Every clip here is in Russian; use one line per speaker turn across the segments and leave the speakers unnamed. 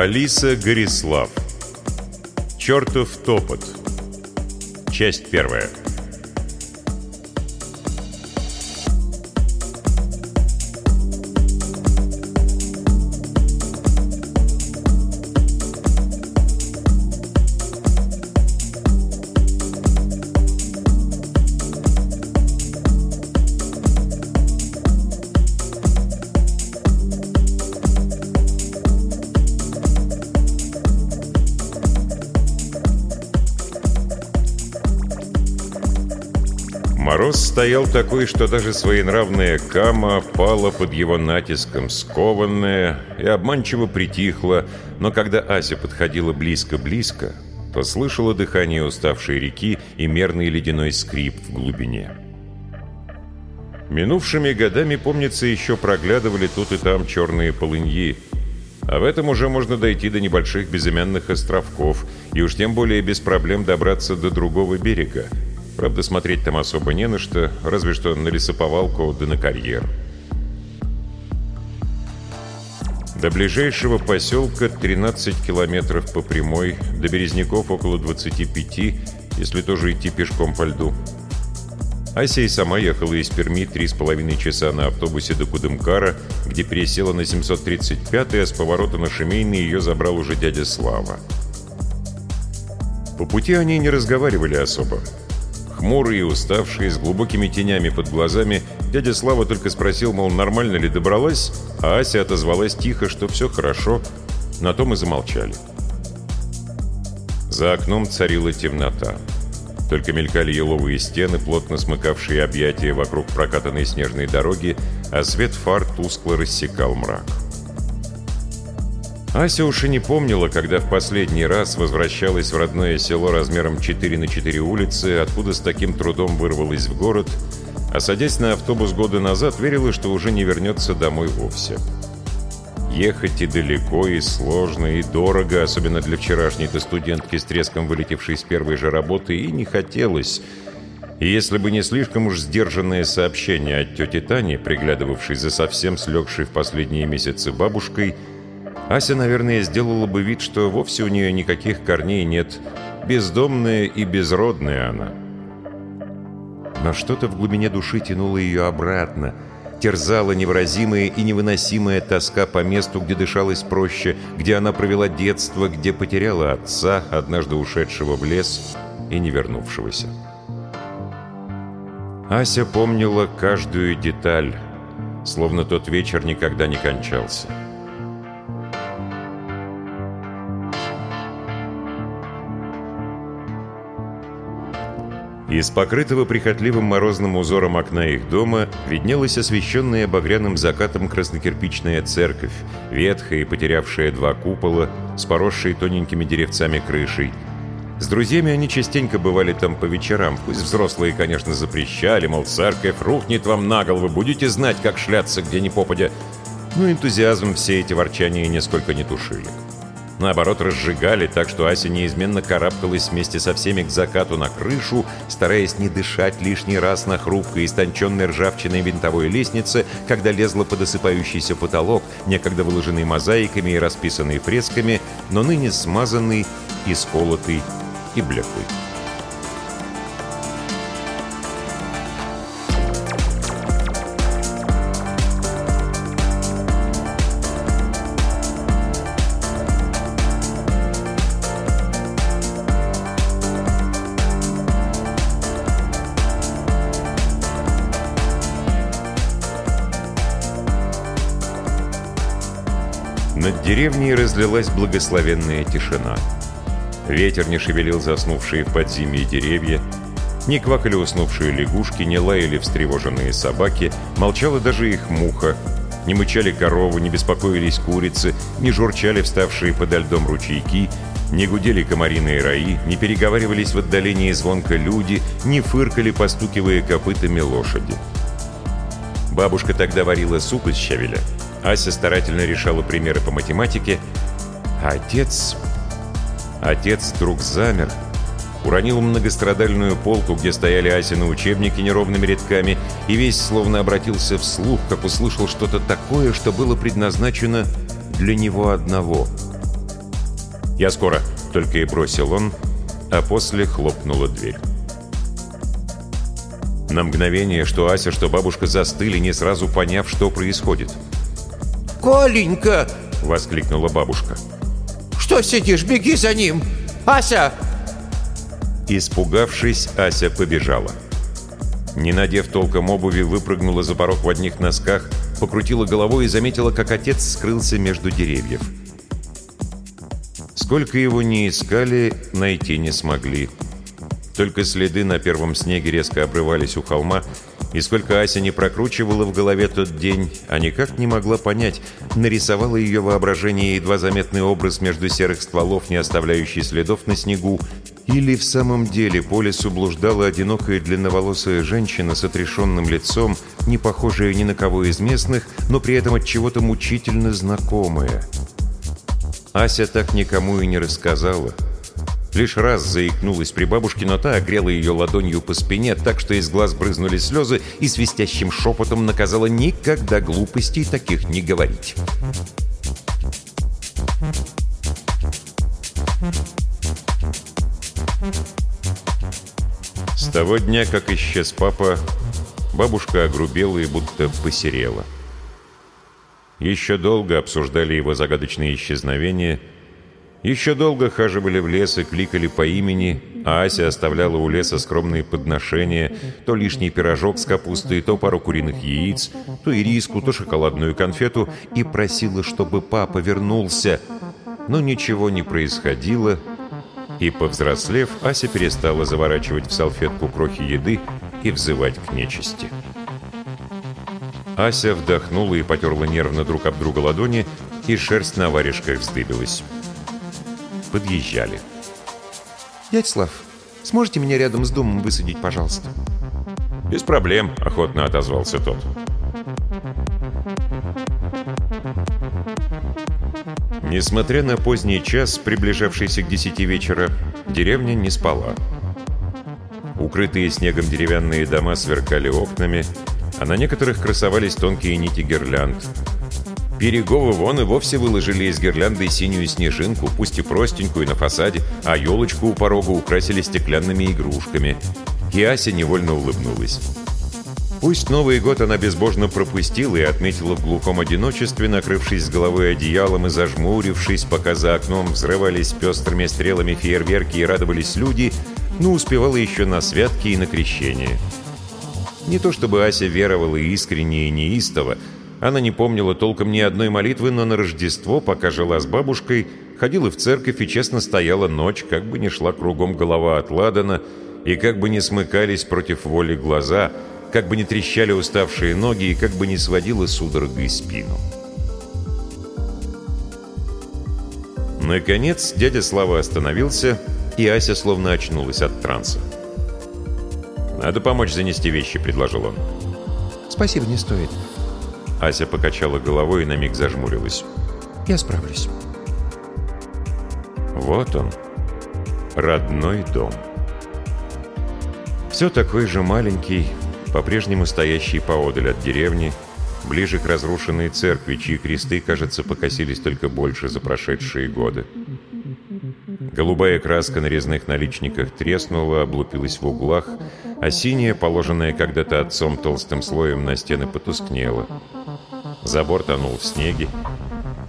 Алиса Горислав. Чертов топот Часть первая стоял такой, что даже своенравная Кама пала под его натиском, скованная и обманчиво притихла, но когда Ася подходила близко-близко, то слышала дыхание уставшей реки и мерный ледяной скрип в глубине. Минувшими годами, помнится, еще проглядывали тут и там черные полыньи, а в этом уже можно дойти до небольших безымянных островков, и уж тем более без проблем добраться до другого берега. Правда, смотреть там особо не на что, разве что на лесоповалку да на карьер. До ближайшего поселка 13 километров по прямой, до Березняков около 25, если тоже идти пешком по льду. Ася и сама ехала из Перми три с половиной часа на автобусе до Кудымкара, где пересела на 735 а с поворота на Шемейный ее забрал уже дядя Слава. По пути они не разговаривали особо. Хмурый и уставший, с глубокими тенями под глазами, дядя Слава только спросил, мол, нормально ли добралась, а Ася отозвалась тихо, что все хорошо, на том и замолчали. За окном царила темнота. Только мелькали еловые стены, плотно смыкавшие объятия вокруг прокатанной снежной дороги, а свет фар тускло рассекал мрак. Ася уж и не помнила, когда в последний раз возвращалась в родное село размером 4 на 4 улицы, откуда с таким трудом вырвалась в город, а садясь на автобус года назад, верила, что уже не вернется домой вовсе. Ехать и далеко, и сложно, и дорого, особенно для вчерашней-то студентки с треском вылетевшей с первой же работы, и не хотелось. И если бы не слишком уж сдержанное сообщение от тети Тани, приглядывавшей за совсем слегшей в последние месяцы бабушкой, Ася, наверное, сделала бы вид, что вовсе у нее никаких корней нет. Бездомная и безродная она. Но что-то в глубине души тянуло ее обратно. Терзала невыразимая и невыносимая тоска по месту, где дышалось проще, где она провела детство, где потеряла отца, однажды ушедшего в лес и не вернувшегося. Ася помнила каждую деталь, словно тот вечер никогда не кончался. Из покрытого прихотливым морозным узором окна их дома виднелась освещенная багряным закатом краснокирпичная церковь, ветхая и потерявшая два купола, с поросшей тоненькими деревцами крышей. С друзьями они частенько бывали там по вечерам, пусть взрослые, конечно, запрещали, мол, церковь рухнет вам на голову, будете знать, как шляться где ни попадя. Но энтузиазм все эти ворчания нисколько не тушили. Наоборот, разжигали, так что Ася неизменно карабкалась вместе со всеми к закату на крышу, стараясь не дышать лишний раз на хрупкой, истонченной ржавчиной винтовой лестнице, когда лезла под осыпающийся потолок, некогда выложенный мозаиками и расписанный фресками, но ныне смазанный, исколотый и блеклый. Деревней разлилась благословенная тишина. Ветер не шевелил заснувшие в подзимье деревья, не квакали уснувшие лягушки, не лаяли встревоженные собаки, молчала даже их муха, не мычали коровы, не беспокоились курицы, не журчали вставшие подо льдом ручейки, не гудели комариные раи, не переговаривались в отдалении звонко люди, не фыркали, постукивая копытами лошади. Бабушка тогда варила суп из щавеля, Ася старательно решала примеры по математике, а отец... Отец вдруг замер, уронил многострадальную полку, где стояли Асины учебники неровными рядками, и весь словно обратился вслух, как услышал что-то такое, что было предназначено для него одного. «Я скоро», — только и бросил он, а после хлопнула дверь. На мгновение, что Ася, что бабушка застыли, не сразу поняв, что происходит.
«Коленька!»
— воскликнула бабушка.
«Что сидишь? Беги за ним! Ася!»
Испугавшись, Ася побежала. Не надев толком обуви, выпрыгнула за порог в одних носках, покрутила головой и заметила, как отец скрылся между деревьев. Сколько его не искали, найти не смогли. Только следы на первом снеге резко обрывались у холма, и сколько Ася не прокручивала в голове тот день, а никак не могла понять, нарисовало ее воображение едва заметный образ между серых стволов, не оставляющий следов на снегу, или в самом деле по лесу блуждала одинокая длинноволосая женщина с отрешенным лицом, не похожая ни на кого из местных, но при этом от чего-то мучительно знакомая. Ася так никому и не рассказала. Лишь раз заикнулась при бабушке, но та огрела ее ладонью по спине так, что из глаз брызнули слезы и свистящим шепотом наказала никогда глупостей таких не говорить. С того дня, как исчез папа, бабушка огрубела и будто посерела. Еще долго обсуждали его загадочные исчезновения – еще долго хаживали в лес и кликали по имени, а Ася оставляла у леса скромные подношения, то лишний пирожок с капустой, то пару куриных яиц, то ириску, то шоколадную конфету, и просила, чтобы папа вернулся. Но ничего не происходило, и, повзрослев, Ася перестала заворачивать в салфетку крохи еды и взывать к нечисти. Ася вдохнула и потерла нервно друг об друга ладони, и шерсть на варежках вздыбилась подъезжали.
«Дядь Слав, сможете меня рядом с домом высадить, пожалуйста?»
«Без проблем», — охотно отозвался тот. Несмотря на поздний час, приближавшийся к десяти вечера, деревня не спала. Укрытые снегом деревянные дома сверкали окнами, а на некоторых красовались тонкие нити гирлянд. Береговы вон и вовсе выложили из гирлянды синюю снежинку, пусть и простенькую на фасаде, а елочку у порога украсили стеклянными игрушками. И Ася невольно улыбнулась. Пусть Новый год она безбожно пропустила и отметила в глухом одиночестве, накрывшись с головой одеялом и зажмурившись, пока за окном взрывались пестрыми стрелами фейерверки и радовались люди, но успевала еще на святки и на крещение. Не то чтобы Ася веровала искренне и неистово, она не помнила толком ни одной молитвы, но на Рождество, пока жила с бабушкой, ходила в церковь и честно стояла ночь, как бы ни шла кругом голова от ладана, и как бы не смыкались против воли глаза, как бы не трещали уставшие ноги и как бы не сводила судорогой спину. Наконец дядя Слава остановился, и Ася словно очнулась от транса. «Надо помочь занести вещи», — предложил он.
«Спасибо, не стоит.
Ася покачала головой и на миг зажмурилась.
«Я справлюсь».
Вот он, родной дом. Все такой же маленький, по-прежнему стоящий поодаль от деревни, ближе к разрушенной церкви, чьи кресты, кажется, покосились только больше за прошедшие годы. Голубая краска на резных наличниках треснула, облупилась в углах, а синяя, положенная когда-то отцом толстым слоем на стены, потускнела. Забор тонул в снеге.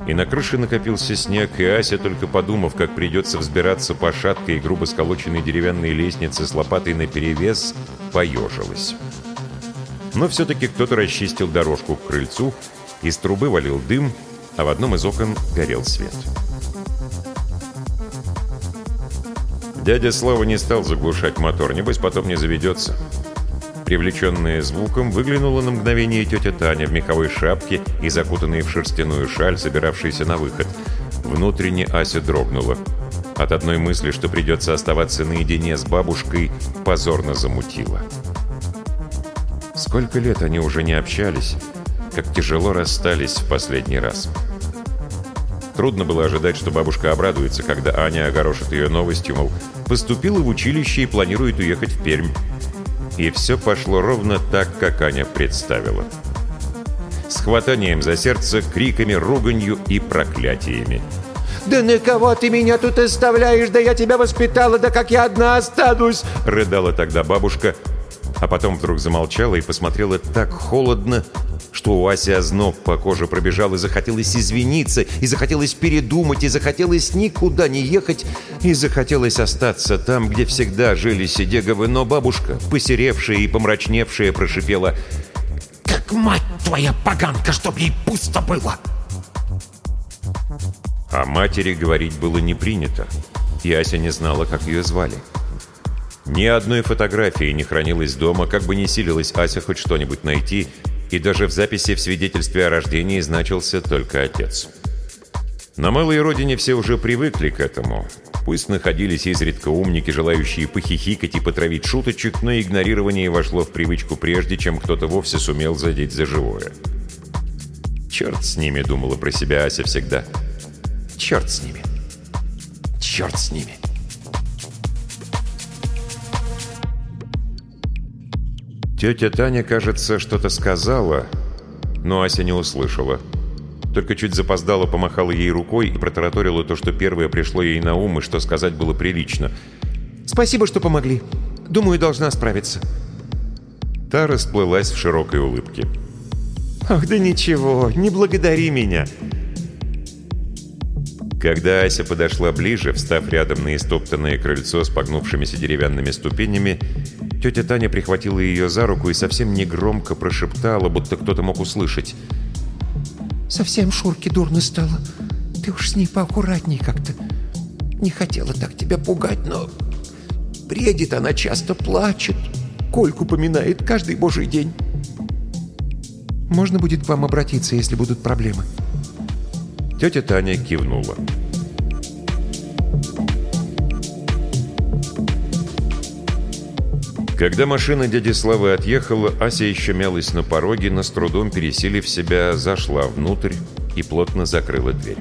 И на крыше накопился снег, и Ася, только подумав, как придется взбираться по шаткой и грубо сколоченной деревянной лестнице с лопатой наперевес, поежилась. Но все-таки кто-то расчистил дорожку к крыльцу, из трубы валил дым, а в одном из окон горел свет. Дядя Слава не стал заглушать мотор, небось потом не заведется. Привлеченная звуком, выглянула на мгновение тетя Таня в меховой шапке и закутанная в шерстяную шаль, собиравшаяся на выход. Внутренне Ася дрогнула. От одной мысли, что придется оставаться наедине с бабушкой, позорно замутила. Сколько лет они уже не общались, как тяжело расстались в последний раз. Трудно было ожидать, что бабушка обрадуется, когда Аня огорошит ее новостью, мол, поступила в училище и планирует уехать в Пермь. И все пошло ровно так, как Аня представила. С хватанием за сердце, криками, руганью и проклятиями.
Да на кого ты меня тут оставляешь? Да я тебя воспитала, да как я одна останусь!»
Рыдала тогда бабушка, а потом вдруг замолчала и посмотрела так холодно, что у Аси озноб по коже пробежал, и захотелось извиниться, и захотелось передумать, и захотелось никуда не ехать, и захотелось остаться там, где всегда жили Сидеговы, но бабушка, посеревшая и помрачневшая, прошипела
«Как мать твоя поганка, чтоб ей пусто было!»
О матери говорить было не принято, и Ася не знала, как ее звали. Ни одной фотографии не хранилось дома, как бы не силилась Ася хоть что-нибудь найти, и даже в записи в свидетельстве о рождении значился только отец. На малой родине все уже привыкли к этому. Пусть находились изредка умники, желающие похихикать и потравить шуточек, но игнорирование вошло в привычку прежде, чем кто-то вовсе сумел задеть за живое. «Черт с ними», — думала про себя Ася всегда. «Черт с ними! Черт с ними!» Тетя Таня, кажется, что-то сказала, но Ася не услышала. Только чуть запоздала, помахала ей рукой и протараторила то, что первое пришло ей на ум, и что сказать было прилично.
«Спасибо, что помогли. Думаю, должна справиться».
Та расплылась в широкой улыбке.
«Ах, да ничего, не благодари меня.
Когда Ася подошла ближе, встав рядом на истоптанное крыльцо с погнувшимися деревянными ступенями, тетя Таня прихватила ее за руку и совсем негромко прошептала, будто кто-то мог услышать.
«Совсем Шурке дурно стало. Ты уж с ней поаккуратней как-то. Не хотела так тебя пугать, но... Бредит она, часто плачет. Кольку поминает каждый божий день. Можно будет к вам обратиться, если будут проблемы?»
Тетя Таня кивнула. Когда машина дяди Славы отъехала, Ася еще мялась на пороге, но с трудом пересилив себя, зашла внутрь и плотно закрыла дверь.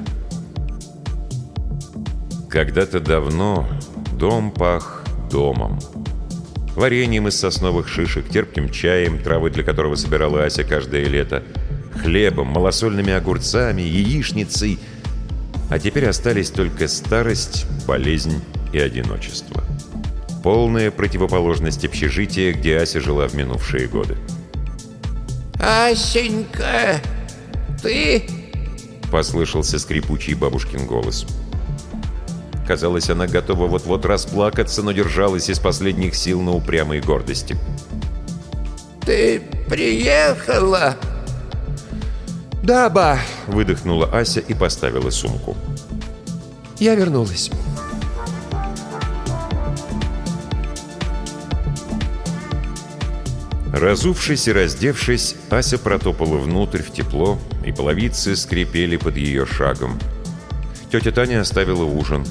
Когда-то давно дом пах домом. Вареньем из сосновых шишек, терпким чаем, травы для которого собирала Ася каждое лето – хлебом, малосольными огурцами, яичницей. А теперь остались только старость, болезнь и одиночество. Полная противоположность общежития, где Ася жила в минувшие годы.
«Асенька, ты?»
Послышался скрипучий бабушкин голос. Казалось, она готова вот-вот расплакаться, но держалась из последних сил на упрямой гордости.
«Ты приехала?»
«Да, ба!»
— выдохнула Ася и поставила сумку.
«Я вернулась».
Разувшись и раздевшись, Ася протопала внутрь в тепло, и половицы скрипели под ее шагом. Тетя Таня оставила ужин.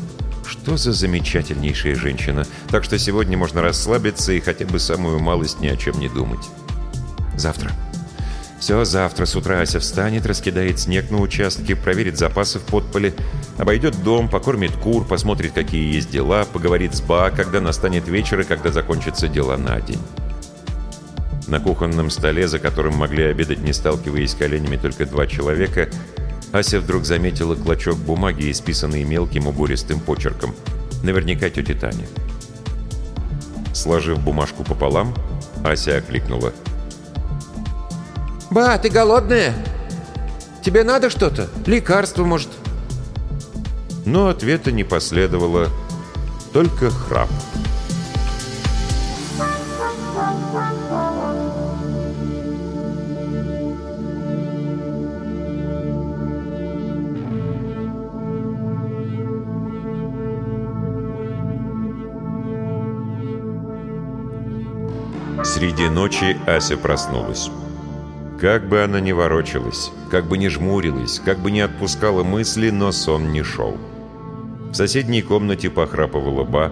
Что за замечательнейшая женщина. Так что сегодня можно расслабиться и хотя бы самую малость ни о чем не думать. Завтра. Все, завтра с утра Ася встанет, раскидает снег на участке, проверит запасы в подполе, обойдет дом, покормит кур, посмотрит, какие есть дела, поговорит с Ба, когда настанет вечер и когда закончатся дела на день. На кухонном столе, за которым могли обедать, не сталкиваясь коленями только два человека, Ася вдруг заметила клочок бумаги, исписанный мелким убористым почерком. Наверняка тетя Таня. Сложив бумажку пополам, Ася окликнула –
«Ба, ты голодная? Тебе надо что-то? Лекарство, может?»
Но ответа не последовало, только храп. Среди ночи Ася проснулась. Как бы она ни ворочалась, как бы ни жмурилась, как бы ни отпускала мысли, но сон не шел. В соседней комнате похрапывала Ба.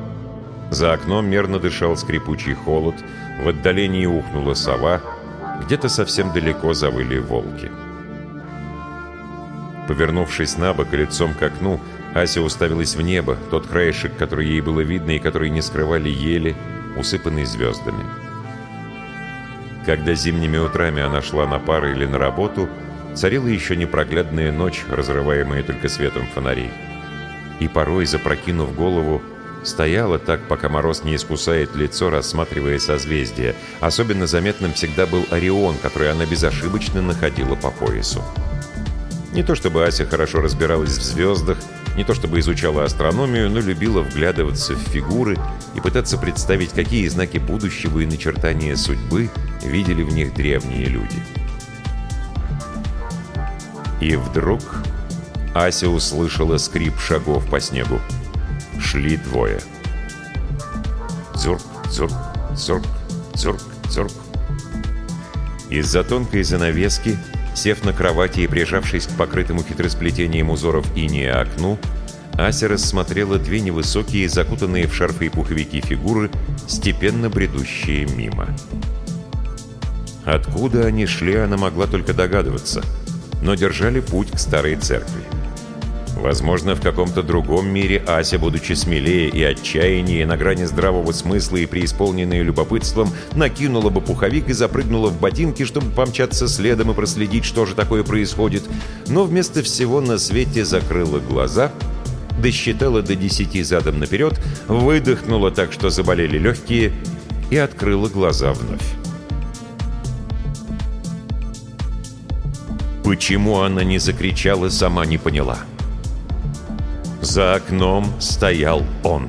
За окном мерно дышал скрипучий холод, в отдалении ухнула сова, где-то совсем далеко завыли волки. Повернувшись на бок лицом к окну, Ася уставилась в небо, тот краешек, который ей было видно и который не скрывали ели, усыпанный звездами. Когда зимними утрами она шла на пары или на работу, царила еще непроглядная ночь, разрываемая только светом фонарей. и порой, запрокинув голову, стояла так, пока мороз не искусает лицо, рассматривая созвездия. Особенно заметным всегда был Орион, который она безошибочно находила по поясу. Не то чтобы Ася хорошо разбиралась в звездах, не то чтобы изучала астрономию, но любила вглядываться в фигуры и пытаться представить, какие знаки будущего и начертания судьбы видели в них древние люди. И вдруг Ася услышала скрип шагов по снегу. Шли двое. Цурк, цурк, цурк, цурк, цурк. Из-за тонкой занавески, сев на кровати и прижавшись к покрытому хитросплетением узоров иния окну, Ася рассмотрела две невысокие, закутанные в шарфы и пуховики фигуры, степенно бредущие мимо. Откуда они шли, она могла только догадываться, но держали путь к старой церкви. Возможно, в каком-то другом мире Ася, будучи смелее и отчаяннее, на грани здравого смысла и преисполненная любопытством, накинула бы пуховик и запрыгнула в ботинки, чтобы помчаться следом и проследить, что же такое происходит, но вместо всего на свете закрыла глаза, досчитала до десяти задом наперед, выдохнула так, что заболели легкие, и открыла глаза вновь. Почему она не закричала, сама не поняла. — за окном стоял он.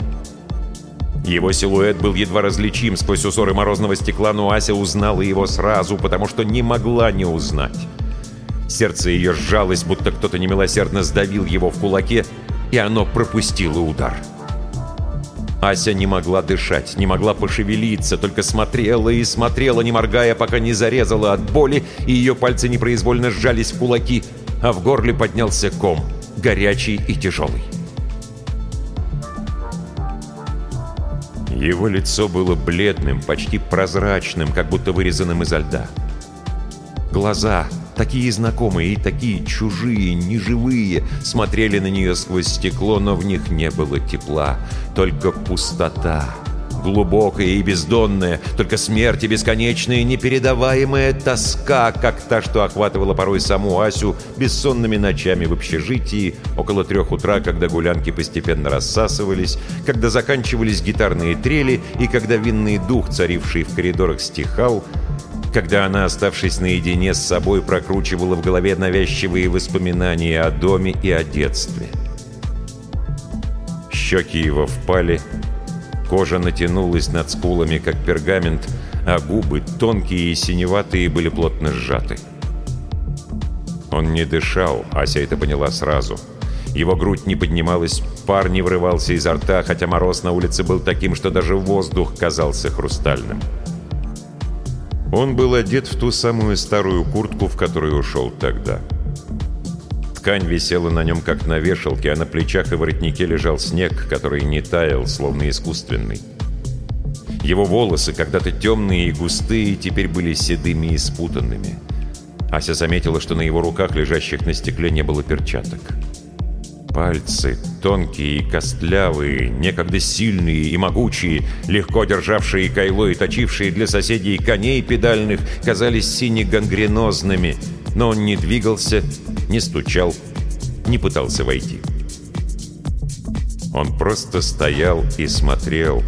Его силуэт был едва различим сквозь узоры морозного стекла, но Ася узнала его сразу, потому что не могла не узнать. Сердце ее сжалось, будто кто-то немилосердно сдавил его в кулаке, и оно пропустило удар. Ася не могла дышать, не могла пошевелиться, только смотрела и смотрела, не моргая, пока не зарезала от боли, и ее пальцы непроизвольно сжались в кулаки, а в горле поднялся ком, горячий и тяжелый. Его лицо было бледным, почти прозрачным, как будто вырезанным изо льда. Глаза, такие знакомые и такие чужие, неживые, смотрели на нее сквозь стекло, но в них не было тепла, только пустота глубокая и бездонная, только смерть и бесконечная, непередаваемая тоска, как та, что охватывала порой саму Асю бессонными ночами в общежитии, около трех утра, когда гулянки постепенно рассасывались, когда заканчивались гитарные трели и когда винный дух, царивший в коридорах, стихал, когда она, оставшись наедине с собой, прокручивала в голове навязчивые воспоминания о доме и о детстве. Щеки его впали, Кожа натянулась над скулами, как пергамент, а губы, тонкие и синеватые, были плотно сжаты. Он не дышал, Ася это поняла сразу. Его грудь не поднималась, пар не врывался изо рта, хотя мороз на улице был таким, что даже воздух казался хрустальным. Он был одет в ту самую старую куртку, в которую ушел тогда. — Ткань висела на нем, как на вешалке, а на плечах и воротнике лежал снег, который не таял, словно искусственный. Его волосы, когда-то темные и густые, теперь были седыми и спутанными. Ася заметила, что на его руках, лежащих на стекле, не было перчаток. Пальцы, тонкие и костлявые, некогда сильные и могучие, легко державшие кайло и точившие для соседей коней педальных, казались сине-гангренозными, но он не двигался, не стучал, не пытался войти. Он просто стоял и смотрел,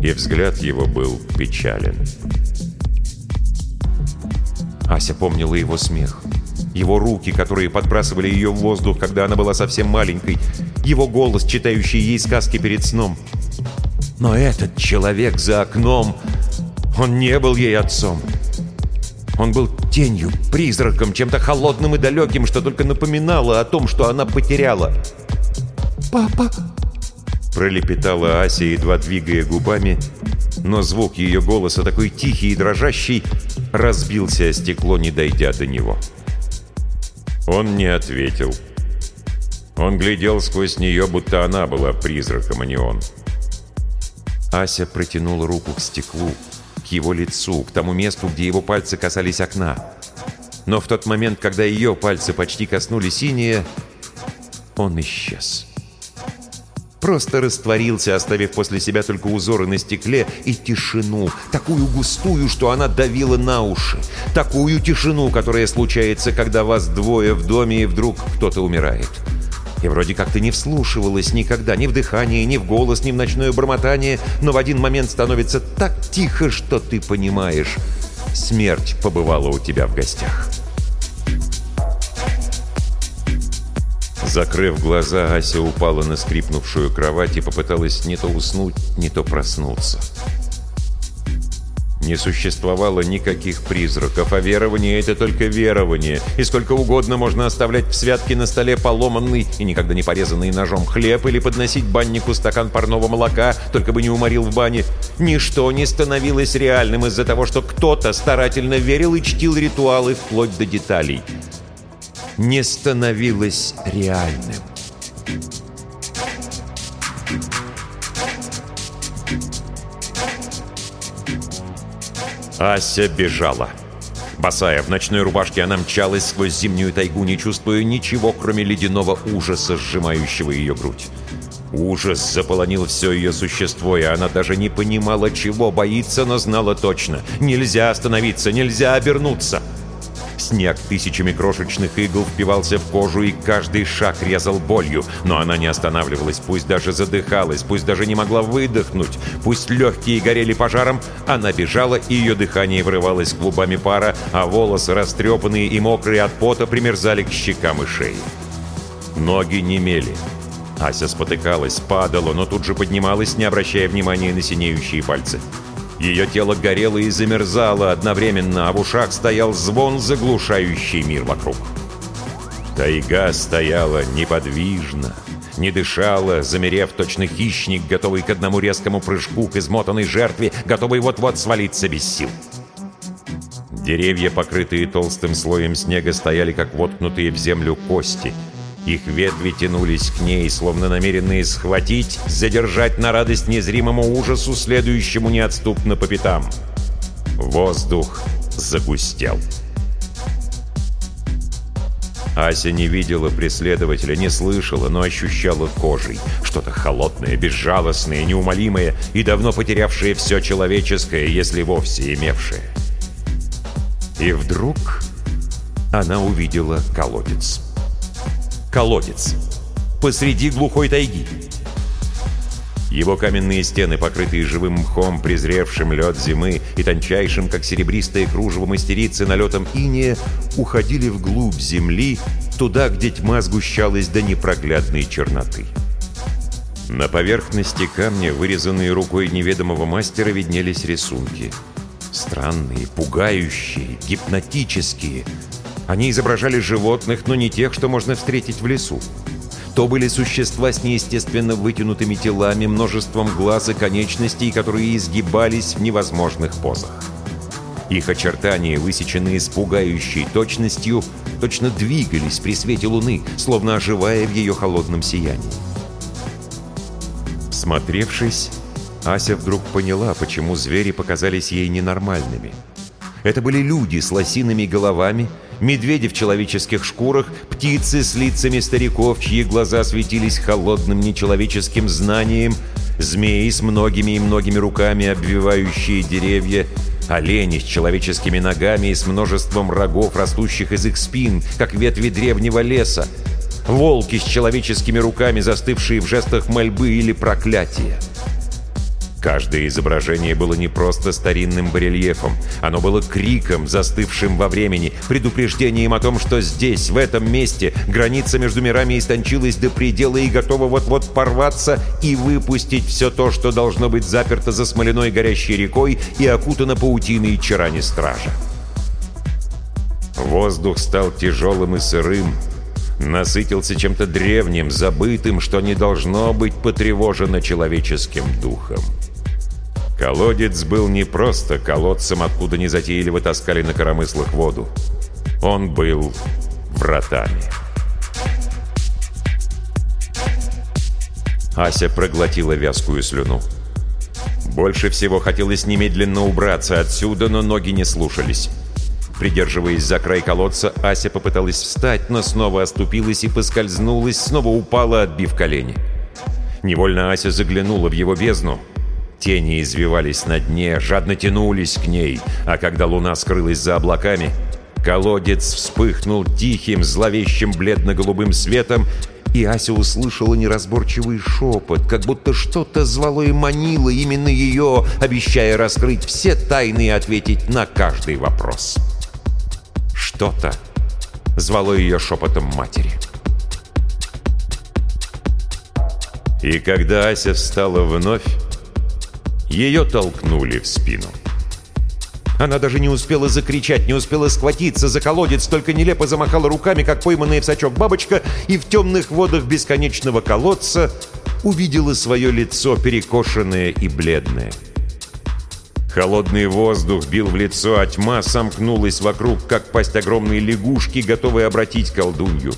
и взгляд его был печален. Ася помнила его смех, его руки, которые подбрасывали ее в воздух, когда она была совсем маленькой, его голос, читающий ей сказки перед сном. Но этот человек за окном, он не был ей отцом. Он был тенью, призраком, чем-то холодным и далеким, что только напоминало о том, что она потеряла.
«Папа!»
Пролепетала Ася, едва двигая губами, но звук ее голоса, такой тихий и дрожащий, разбился о стекло, не дойдя до него. Он не ответил. Он глядел сквозь нее, будто она была призраком, а не он. Ася протянула руку к стеклу, к его лицу, к тому месту, где его пальцы касались окна. Но в тот момент, когда ее пальцы почти коснулись синие, он исчез. Просто растворился, оставив после себя только узоры на стекле и тишину, такую густую, что она давила на уши, такую тишину, которая случается, когда вас двое в доме и вдруг кто-то умирает. И вроде как ты не вслушивалась никогда ни в дыхание, ни в голос, ни в ночное бормотание, но в один момент становится так тихо, что ты понимаешь, смерть побывала у тебя в гостях. Закрыв глаза, Ася упала на скрипнувшую кровать и попыталась не то уснуть, не то проснуться. Не существовало никаких призраков, а верование — это только верование. И сколько угодно можно оставлять в святке на столе поломанный и никогда не порезанный ножом хлеб или подносить баннику стакан парного молока, только бы не уморил в бане. Ничто не становилось реальным из-за того, что кто-то старательно верил и чтил ритуалы вплоть до деталей. Не становилось реальным. Ася бежала. Босая, в ночной рубашке она мчалась сквозь зимнюю тайгу, не чувствуя ничего, кроме ледяного ужаса, сжимающего ее грудь. Ужас заполонил все ее существо, и она даже не понимала, чего боится, но знала точно. Нельзя остановиться, нельзя обернуться. Снег тысячами крошечных игл впивался в кожу, и каждый шаг резал болью. Но она не останавливалась, пусть даже задыхалась, пусть даже не могла выдохнуть, пусть легкие горели пожаром, она бежала, и ее дыхание врывалось клубами пара, а волосы, растрепанные и мокрые от пота, примерзали к щекам и шее. Ноги немели. Ася спотыкалась, падала, но тут же поднималась, не обращая внимания на синеющие пальцы. Ее тело горело и замерзало одновременно, а в ушах стоял звон, заглушающий мир вокруг. Тайга стояла неподвижно, не дышала, замерев точно хищник, готовый к одному резкому прыжку, к измотанной жертве, готовый вот-вот свалиться без сил. Деревья, покрытые толстым слоем снега, стояли как воткнутые в землю кости — их ветви тянулись к ней, словно намеренные схватить, задержать на радость незримому ужасу, следующему неотступно по пятам. Воздух загустел. Ася не видела преследователя, не слышала, но ощущала кожей. Что-то холодное, безжалостное, неумолимое и давно потерявшее все человеческое, если вовсе имевшее. И вдруг она увидела колодец колодец. Посреди глухой тайги. Его каменные стены, покрытые живым мхом, презревшим лед зимы и тончайшим, как серебристое кружево мастерицы, налетом иния, уходили вглубь земли, туда, где тьма сгущалась до непроглядной черноты. На поверхности камня, вырезанные рукой неведомого мастера, виднелись рисунки. Странные, пугающие, гипнотические — они изображали животных, но не тех, что можно встретить в лесу. То были существа с неестественно вытянутыми телами, множеством глаз и конечностей, которые изгибались в невозможных позах. Их очертания, высеченные с пугающей точностью, точно двигались при свете луны, словно оживая в ее холодном сиянии. Смотревшись, Ася вдруг поняла, почему звери показались ей ненормальными. Это были люди с лосиными головами, медведи в человеческих шкурах, птицы с лицами стариков, чьи глаза светились холодным нечеловеческим знанием, змеи с многими и многими руками, обвивающие деревья, олени с человеческими ногами и с множеством рогов, растущих из их спин, как ветви древнего леса, волки с человеческими руками, застывшие в жестах мольбы или проклятия. Каждое изображение было не просто старинным барельефом. Оно было криком, застывшим во времени, предупреждением о том, что здесь, в этом месте, граница между мирами истончилась до предела и готова вот-вот порваться и выпустить все то, что должно быть заперто за смоляной горящей рекой и окутано паутиной чарани стража. Воздух стал тяжелым и сырым, насытился чем-то древним, забытым, что не должно быть потревожено человеческим духом. Колодец был не просто колодцем, откуда незатейливо таскали на коромыслах воду. Он был вратами. Ася проглотила вязкую слюну. Больше всего хотелось немедленно убраться отсюда, но ноги не слушались. Придерживаясь за край колодца, Ася попыталась встать, но снова оступилась и поскользнулась, снова упала, отбив колени. Невольно Ася заглянула в его бездну — Тени извивались на дне, жадно тянулись к ней, а когда луна скрылась за облаками, колодец вспыхнул тихим, зловещим бледно-голубым светом,
и Ася услышала неразборчивый шепот, как будто что-то звало и манило именно ее, обещая раскрыть все тайны и ответить на каждый вопрос. Что-то звало ее шепотом матери.
И когда Ася встала вновь, ее толкнули в спину.
Она даже не успела закричать, не успела схватиться за колодец, только нелепо замахала руками, как пойманная в сачок бабочка, и в темных водах бесконечного колодца увидела свое лицо, перекошенное и бледное.
Холодный воздух бил в лицо, а тьма сомкнулась вокруг, как пасть огромной лягушки, готовой обратить колдунью.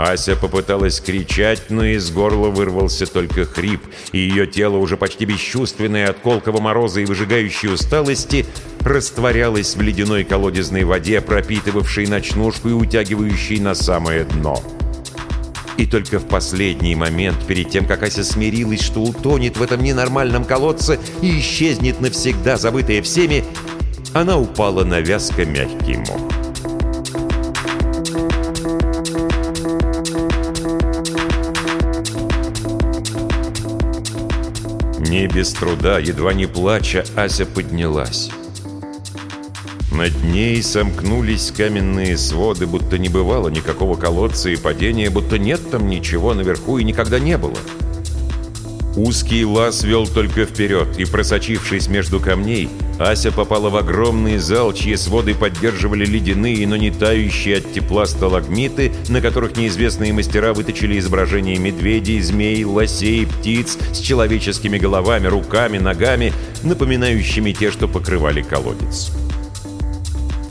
Ася попыталась кричать, но из горла вырвался только хрип, и ее тело, уже почти бесчувственное от колкого мороза и выжигающей усталости, растворялось в ледяной колодезной воде, пропитывавшей ночнушку и утягивающей на самое дно. И только в последний момент, перед тем, как Ася смирилась, что утонет в этом ненормальном колодце и исчезнет навсегда, забытая всеми, она упала на вязко мягкий мох. Не без труда, едва не плача, Ася поднялась. Над ней сомкнулись каменные своды, будто не бывало никакого колодца и падения, будто нет там ничего наверху и никогда не было. Узкий лаз вел только вперед, и, просочившись между камней, Ася попала в огромный зал, чьи своды поддерживали ледяные, но не тающие от тепла сталагмиты, на которых неизвестные мастера выточили изображения медведей, змей, лосей, птиц с человеческими головами, руками, ногами, напоминающими те, что покрывали колодец.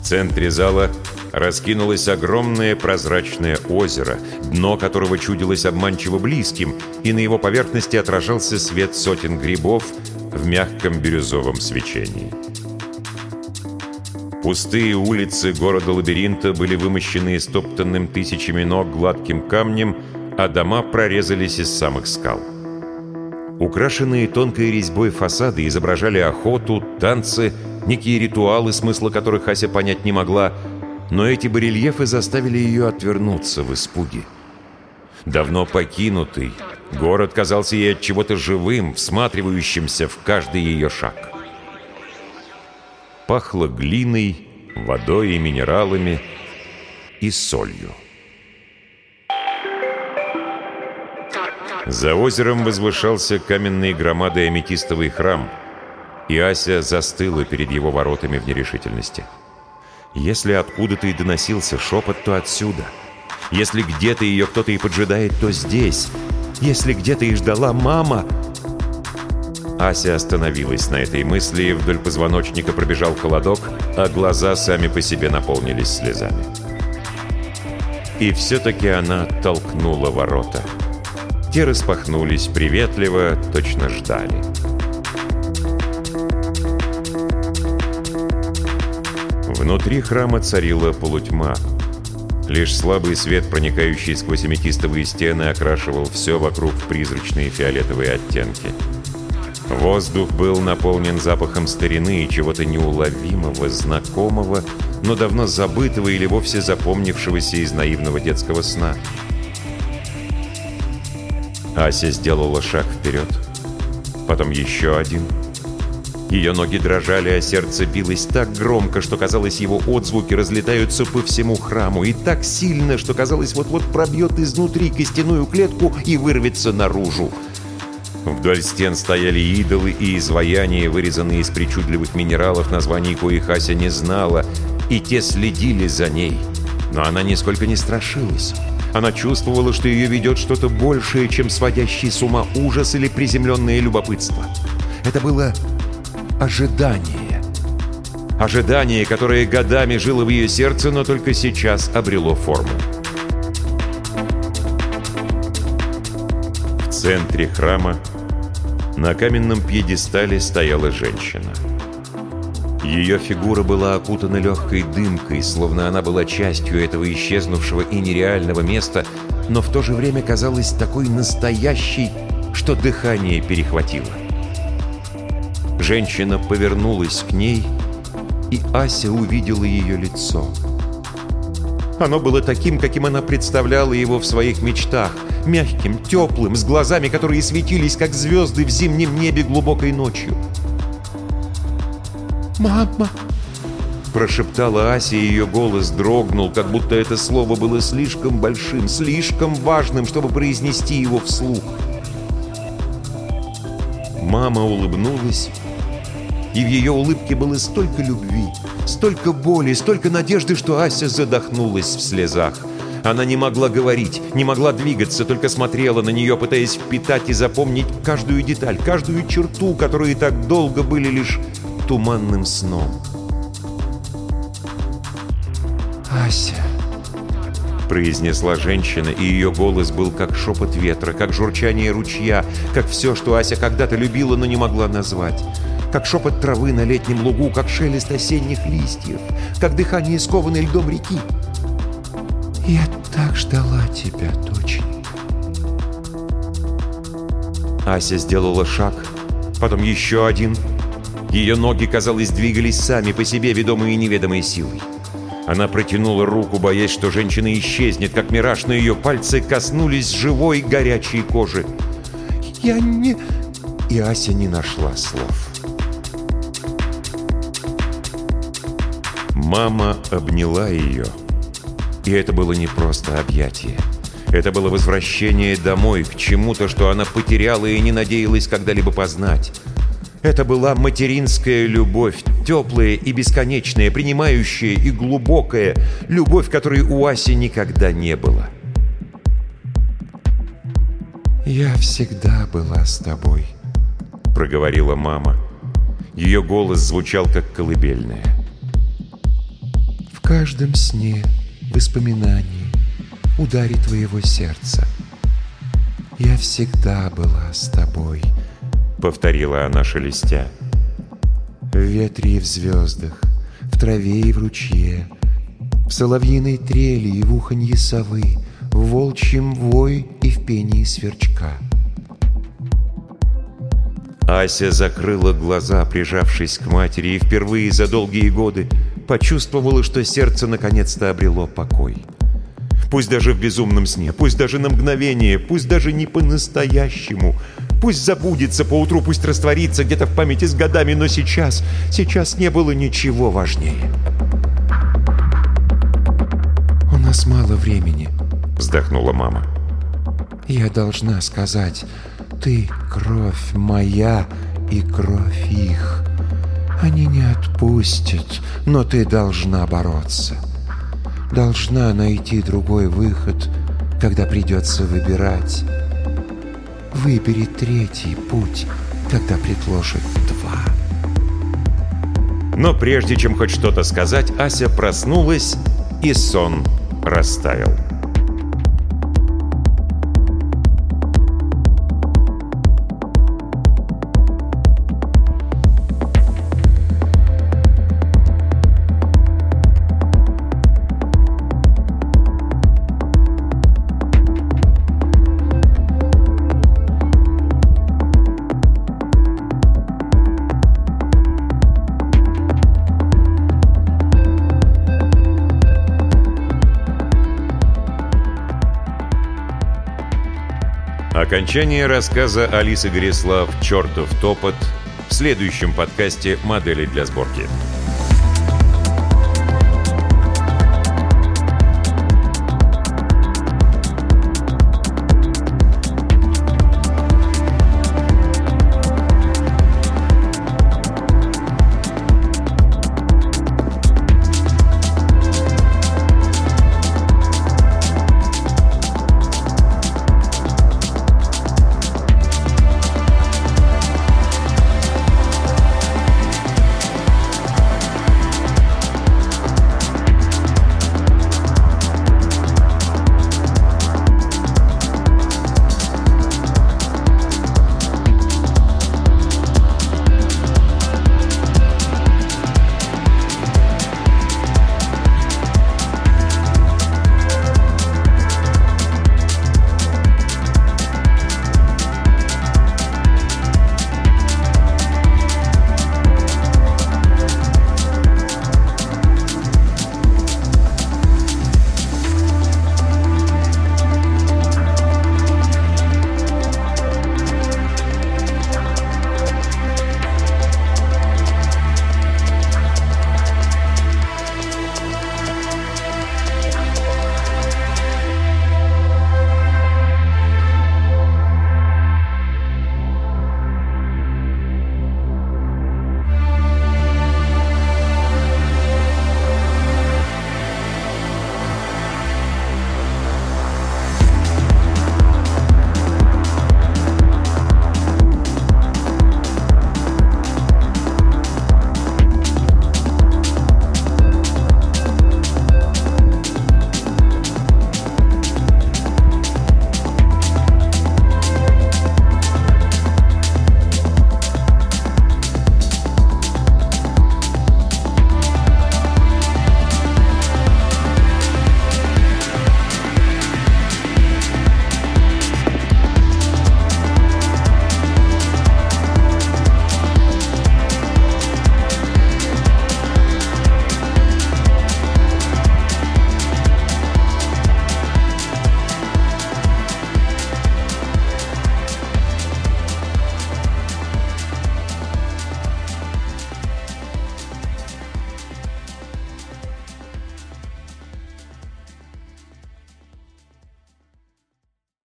В центре зала раскинулось огромное прозрачное озеро, дно которого чудилось обманчиво близким, и на его поверхности отражался свет сотен грибов в мягком бирюзовом свечении. Пустые улицы города-лабиринта были вымощены истоптанным тысячами ног гладким камнем, а дома прорезались из самых скал. Украшенные тонкой резьбой фасады изображали охоту, танцы, некие ритуалы, смысла которых Ася понять не могла – но эти барельефы заставили ее отвернуться в испуге. Давно покинутый, город казался ей от чего-то живым, всматривающимся в каждый ее шаг. Пахло глиной, водой и минералами, и солью. За озером возвышался каменный громадой аметистовый храм, и Ася застыла перед его воротами в нерешительности. — если откуда-то и доносился шепот, то отсюда. Если где-то ее кто-то и поджидает, то здесь. Если где-то и ждала мама... Ася остановилась на этой мысли, вдоль позвоночника пробежал холодок, а глаза сами по себе наполнились слезами. И все-таки она толкнула ворота. Те распахнулись приветливо, точно ждали. Внутри храма царила полутьма. Лишь слабый свет, проникающий сквозь аметистовые стены, окрашивал все вокруг в призрачные фиолетовые оттенки. Воздух был наполнен запахом старины и чего-то неуловимого, знакомого, но давно забытого или вовсе запомнившегося из наивного детского сна. Ася сделала шаг вперед, потом еще один — ее ноги дрожали, а сердце билось так громко, что казалось, его отзвуки разлетаются по всему храму, и так сильно, что казалось, вот-вот пробьет изнутри костяную клетку и вырвется наружу. Вдоль стен стояли идолы и изваяния, вырезанные из причудливых минералов, названий коих Ася не знала, и те следили за ней. Но она нисколько не страшилась. Она чувствовала, что ее ведет что-то большее, чем сводящий с ума ужас или приземленное любопытство. Это было ожидание. Ожидание, которое годами жило в ее сердце, но только сейчас обрело форму. В центре храма на каменном пьедестале стояла женщина. Ее фигура была окутана легкой дымкой, словно она была частью этого исчезнувшего и нереального места, но в то же время казалась такой настоящей, что дыхание перехватило. Женщина повернулась к ней, и Ася увидела ее лицо. Оно было таким, каким она представляла его в своих мечтах. Мягким, теплым, с глазами, которые светились, как звезды в зимнем небе глубокой ночью.
«Мама!»
Прошептала Ася, и ее голос дрогнул, как будто это слово было слишком большим, слишком важным, чтобы произнести его вслух. Мама улыбнулась, и в ее улыбке было столько любви, столько боли, столько надежды, что Ася задохнулась в слезах. Она не могла говорить, не могла двигаться, только смотрела на нее, пытаясь впитать и запомнить каждую деталь, каждую черту, которые так долго были лишь туманным сном.
«Ася!»
произнесла женщина, и ее голос был как шепот ветра, как журчание ручья, как все, что Ася когда-то любила, но не могла назвать. Как шепот травы на летнем лугу, как шелест осенних листьев, как дыхание скованной льдом реки.
«Я так ждала тебя, дочь».
Ася сделала шаг, потом еще один. Ее ноги, казалось, двигались сами по себе, ведомые неведомой силой. Она протянула руку, боясь, что женщина исчезнет, как мираж, но ее пальцы коснулись живой горячей кожи.
«Я не...»
И Ася не нашла слов. Мама обняла ее. И это было не просто объятие. Это было возвращение домой, к чему-то, что она потеряла и не надеялась когда-либо познать. Это была материнская любовь, теплая и бесконечная, принимающая и глубокая, любовь, которой у Аси никогда не было.
«Я всегда была с тобой», —
проговорила мама. Ее голос звучал, как колыбельная.
«В каждом сне, воспоминании, ударе твоего сердца. Я всегда была с тобой», —
повторила она шелестя.
«В ветре и в звездах, в траве и в ручье, в соловьиной трели и в уханье совы, в волчьем вой и в пении сверчка».
Ася закрыла глаза, прижавшись к матери, и впервые за долгие годы почувствовала, что сердце наконец-то обрело покой. Пусть даже в безумном сне, пусть даже на мгновение, пусть даже не по-настоящему — Пусть забудется поутру, пусть растворится где-то в памяти с годами, но сейчас, сейчас не было ничего важнее.
«У нас мало времени», —
вздохнула мама.
«Я должна сказать, ты кровь моя и кровь их. Они не отпустят, но ты должна бороться. Должна найти другой выход, когда придется выбирать». Выбери третий путь, когда предложит два.
Но прежде чем хоть что-то сказать, Ася проснулась, и сон растаял. Окончание рассказа Алисы Грислав «Чертов топот» в следующем подкасте «Модели для сборки».